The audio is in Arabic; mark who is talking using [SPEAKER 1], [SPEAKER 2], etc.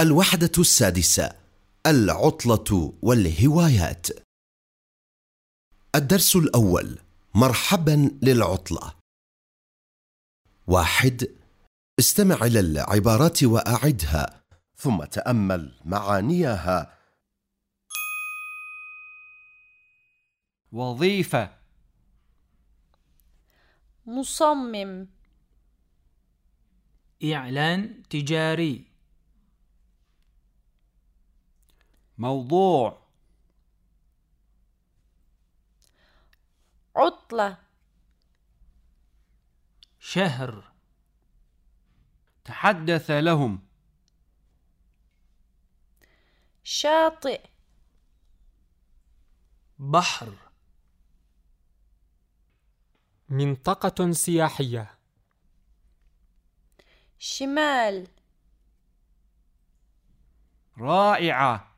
[SPEAKER 1] الوحدة السادسة العطلة والهوايات. الدرس الأول مرحبا للعطلة. واحد استمع إلى العبارات وأعدها ثم تأمل معانيها.
[SPEAKER 2] وظيفة.
[SPEAKER 3] مصمم.
[SPEAKER 4] إعلان تجاري.
[SPEAKER 2] موضوع.
[SPEAKER 3] عطلة.
[SPEAKER 4] شهر.
[SPEAKER 2] تحدث لهم.
[SPEAKER 3] شاطئ.
[SPEAKER 4] بحر.
[SPEAKER 5] منطقة سياحية.
[SPEAKER 3] شمال.
[SPEAKER 2] رائعة.